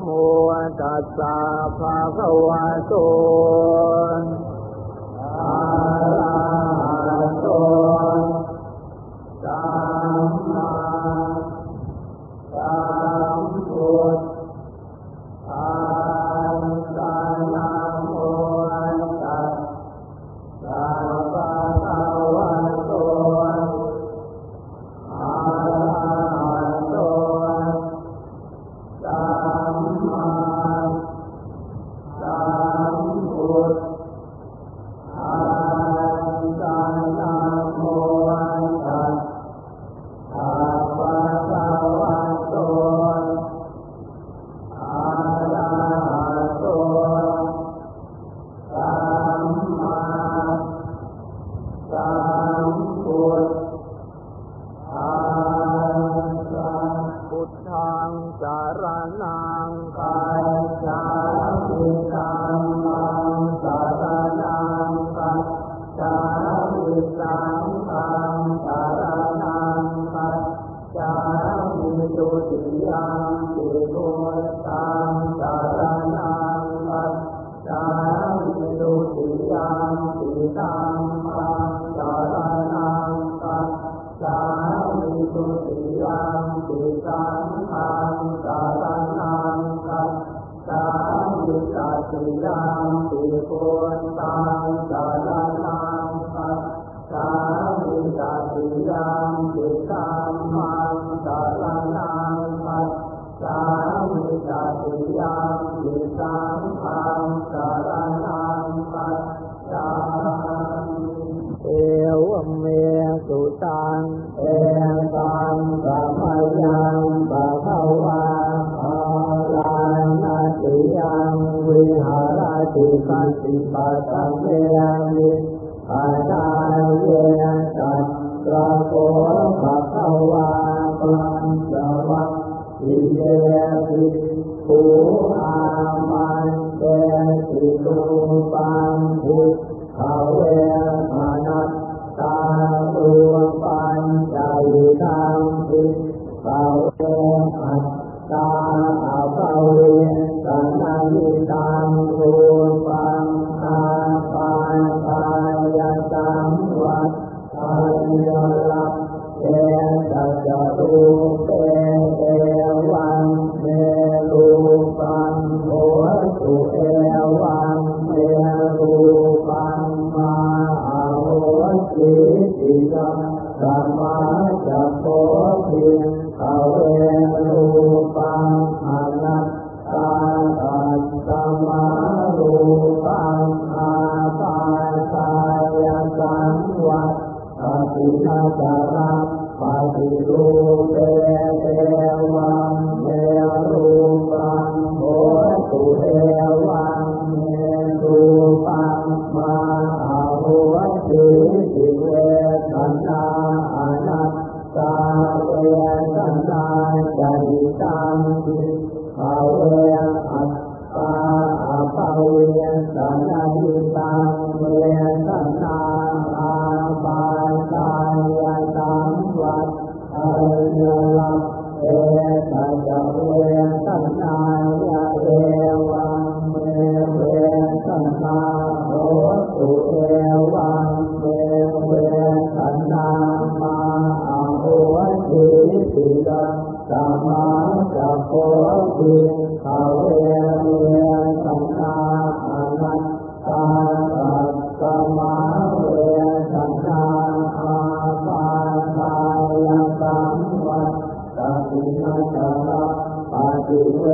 โมตัสสะภะคะวะโตอะระหะโต Santa ติปัสสังเวลา รับปฏิรูเตเทวังเทรูปังโหตุเทวังเนรูปังมาอาหุติสิเวสันนาอนัตตาเวสันนาจริตา สิดาสัมมาสัพพะทิขเวเมสัมนาอนัตตาสัตสัมมาเวสัมนาอาปาทายสัมวัตตินัจจาปฏิเว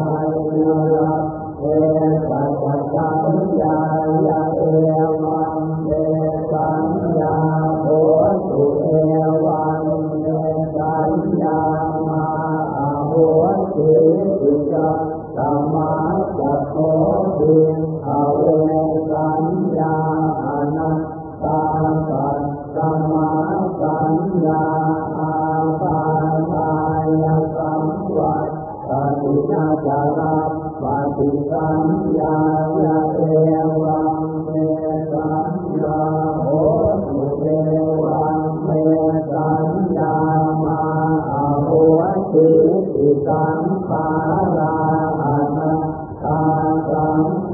เอ สัง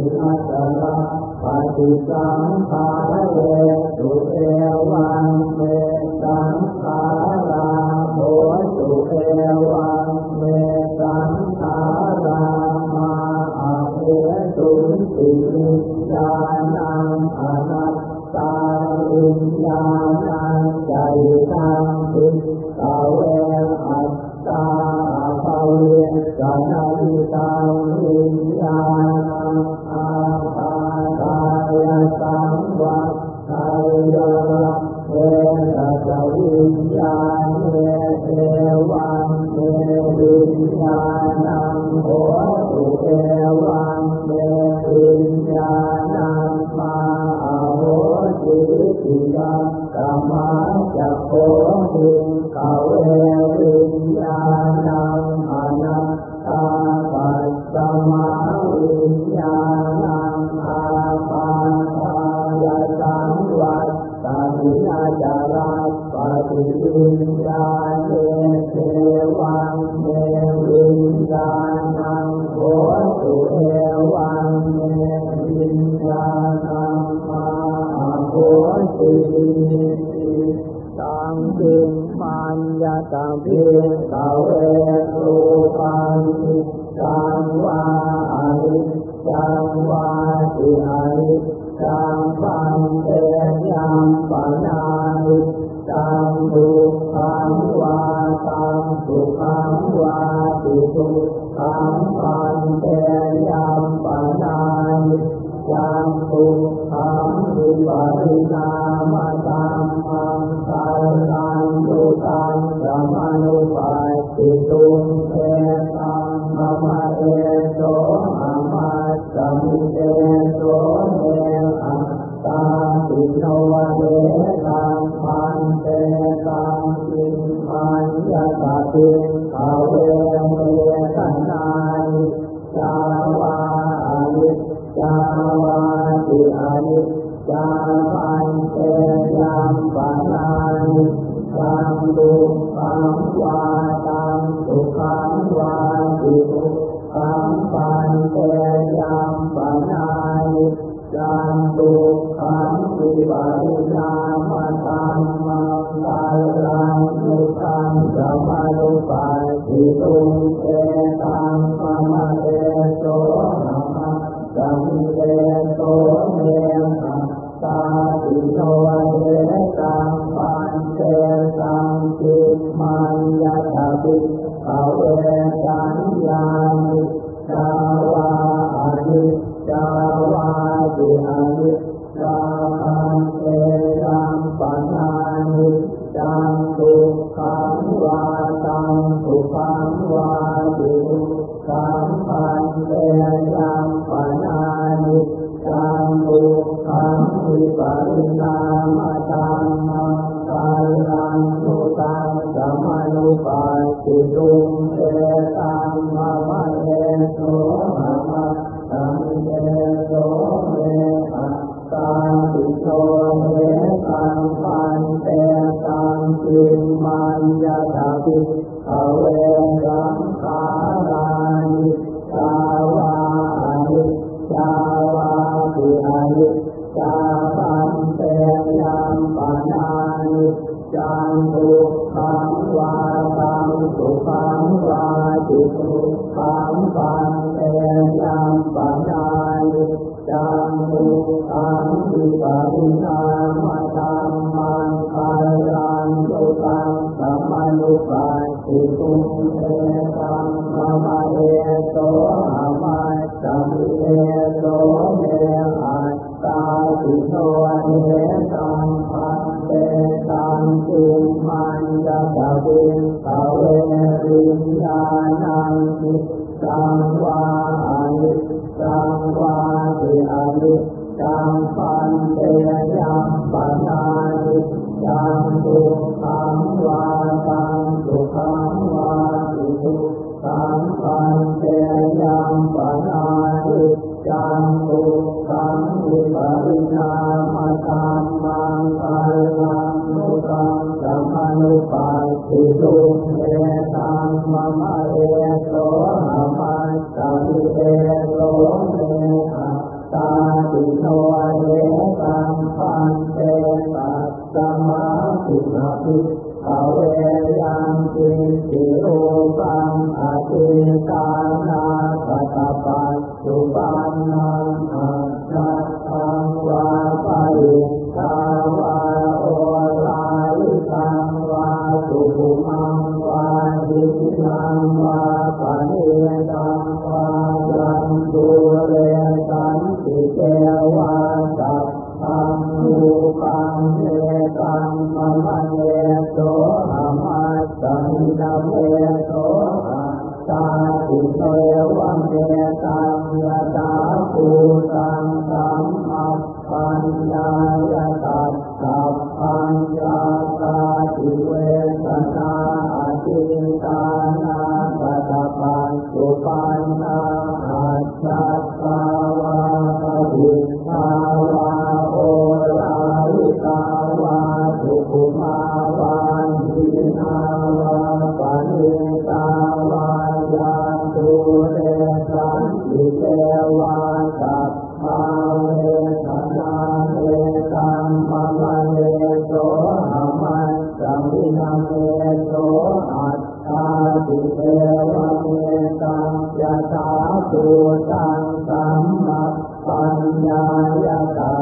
ิอัตตะปฏิสังขารเวสุเอวันเม อิกังกามาจักโคหิเขาเว ปนายตังสุขังวาตังสุขังวาตุสุขัง ตามดุตามวาตามสุขังวาสิตุตามปันเตยามปนายยามดุขันติปรินามตามมังตาลังนุตังสัมมาลุปัสสิตุเต ติอายุตังเตตังปัญญานิตังทุกขังวาตังทุกขังวาตุสัมปันเตตังปัญญานิตังทุกขังวิปัสสนามตังมังกาลังทุตังสัมมนุปัสสิโต สุขังปันเตยังปัญญาจังสุขังปิปริณามาตัง ปนานิจังโตสังนิปรินา เทวาสัพพังรูปังเนตังมะมะเนโตธรรมัสสันนเม นะเมโสอัตตาสิเทวเมตังยะตาตุตังสัมมปัญญายะตา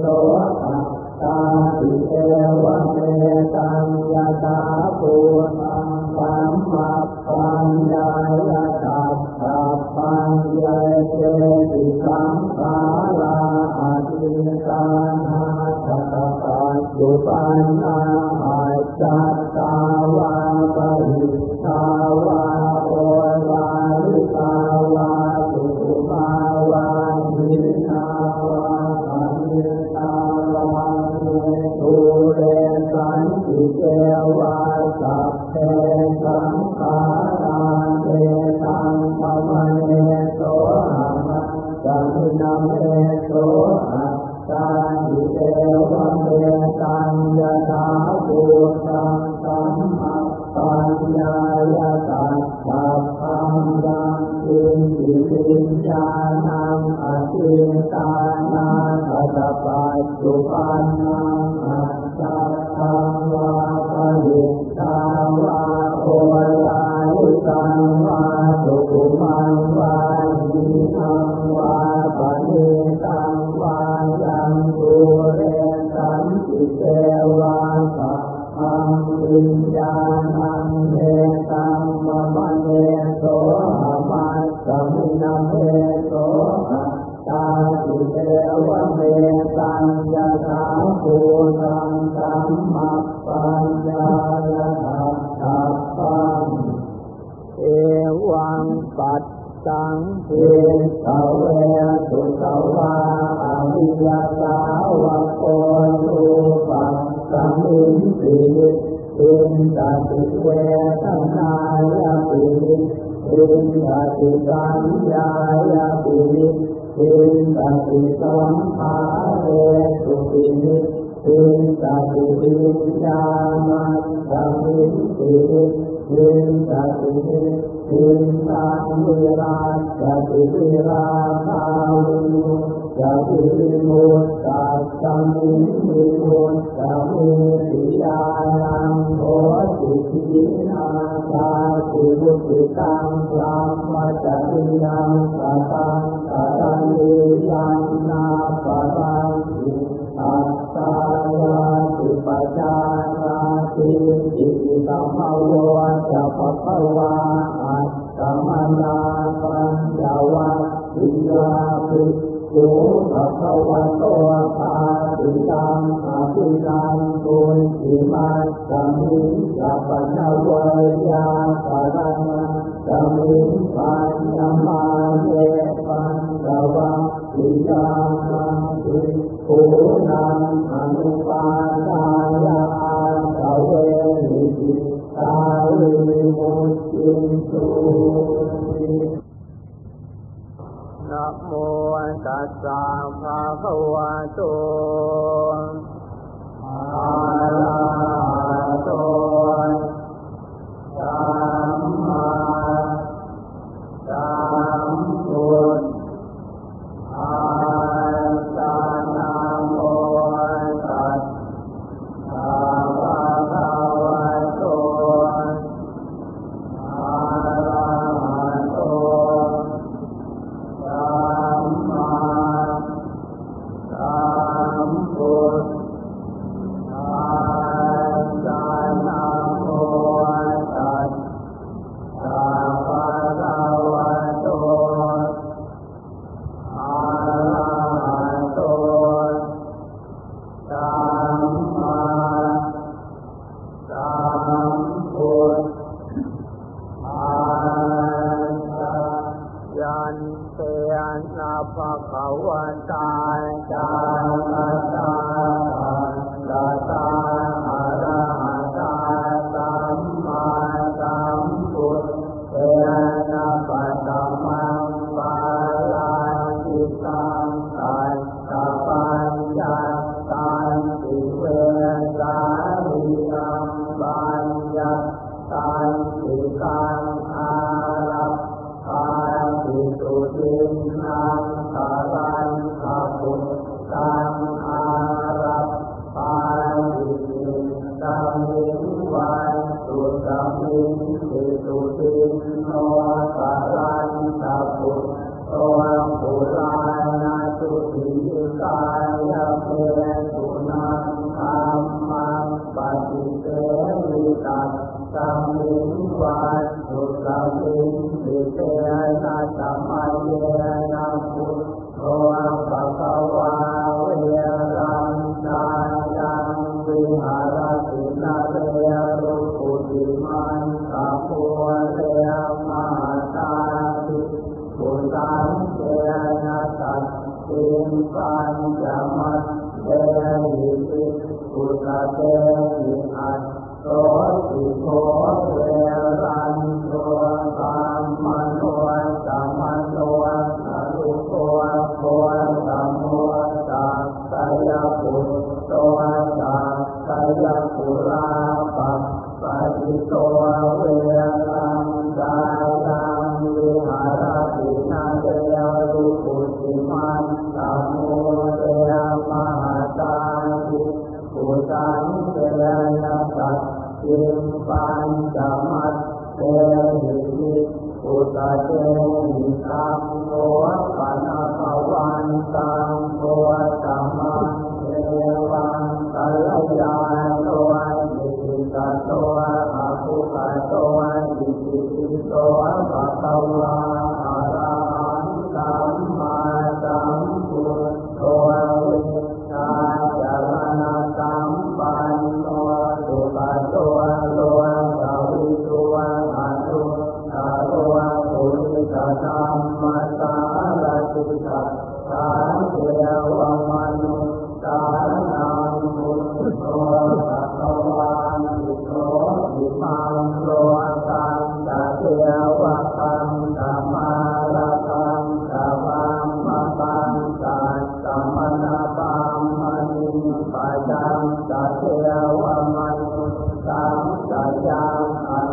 โตอัตตาติเอวเมตังยะตาภูตังปัมมัปปัญญายะตัสสะปัญญาเจติสังขาราอติสานาสะตะปัจจุปั ตังสัมมาปัญญายาตัสสัพพังดังอินทิริญาณังอติตานาสัพพะสุปันน สังเทสเวสุสวาอวิยาสาวะโกรูปัสสัมมิสิอินตสิเวทนายาปิอินตติสัญญายาปิอินตสิสัมภาเรสุปิอินตสิปิญญามัสสมิสิ นิอินตตินิอินตังวิราชติวิราคาวิมุตจะวิมุตตัสสมิวิมุตตะมิติยานังโหติทินาสาติมุติตังสัมมาจัติยังสัตังสัตังนิยังนาปะรังติอัตตา อิติสัมภโวะจะปะภวาอัตตมนาปัญจวัคคิยาภิกขุภะคะวะโตภาติตังอภินันตุอิมัสสมิสัพพะเวยาปะระนังสมิปัญญมาเยปัญจวัคคิยานังภิกขุนังอนุปาทายาสเวนิ จิตาวิมุตติสุนะโมตัสสะภะคะวะโตอะระหะโต ต ปัญจมัตเตหิติปุตเตหิอัตโตสิโคเวรันโต เตหิตังโนปะนะภวันตังโตสัมมเทวังกัลยาโตอิติกะโตอะภุกะโตอิติโตภะคะวะ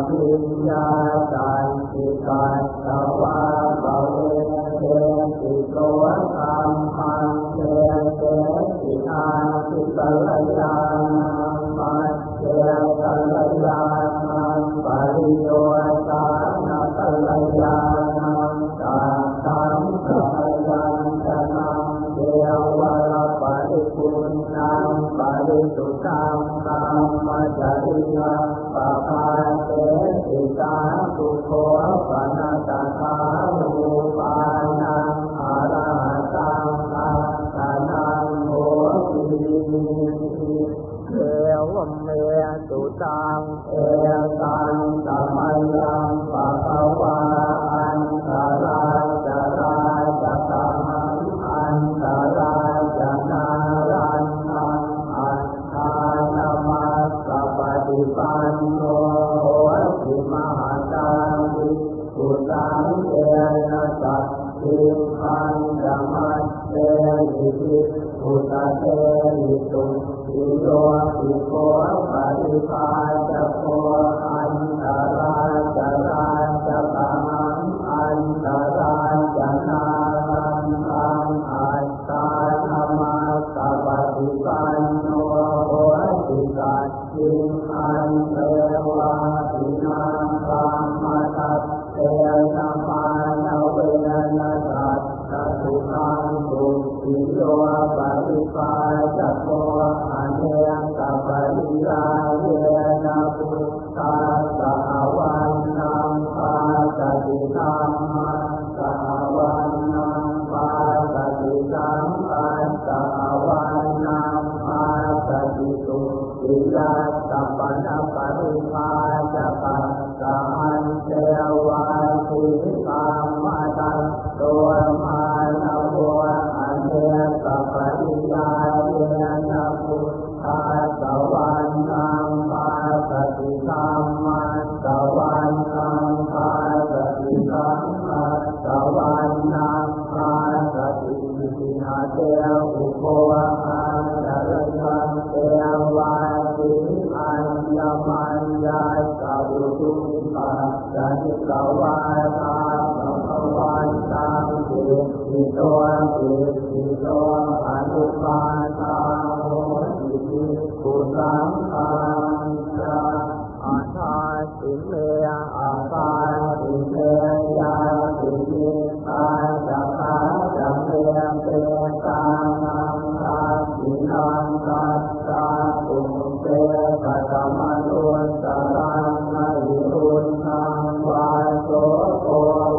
อภิญญาตันติกัสสวะภเวเตติโกธัมมังเตเตติอาติกัลยานังมัจเจกัลยานังปริโยตานะกัลยานังตัสสังกัลยัญจนังเทวะปริปุณนังปริสุทธัง มจริยาปะพาเตสิตาสุโขปนัสสาลูปานาอาราตังตัสสะนังโหติเอวเมตุตังเอตังสัมยัง นิสุติโยติโกปฏิภา วิโยปฏิปาจโกอเนกปริยาเย เตอุโภอันตรยังเตวาติอัญญมัญญาสัพพุติปัสสะนิกวาตาสัพพวันตังเตติโตติติโตอนุปาทาโหติภิกขุสังฆังจาอาทาสิเมอาคา ตัสสะตุเตปัตมะนุสรังนะหิรุนังวาโสโก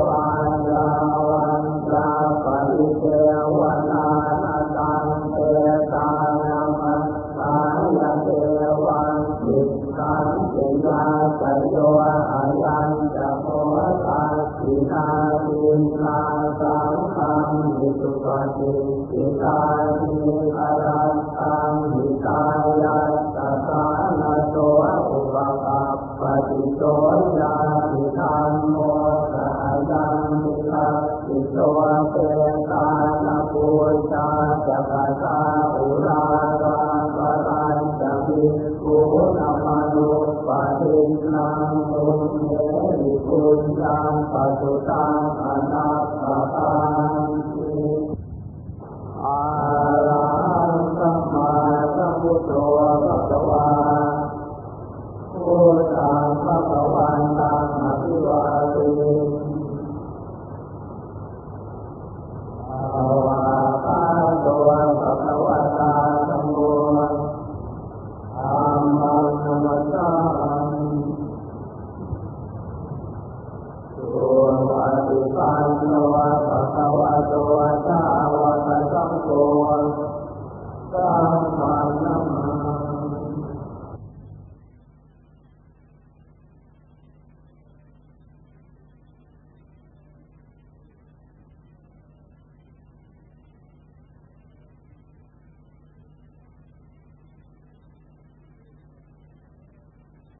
วาจาวันจาปริเทวนานาตังเตตานามัสสายเทวันติสังเตยาสยโยอายัญจะโพตัสสินาปินาสังฆังมิสุปฏิสิตานิอรัต ปุญญังปัจจุตังอนัต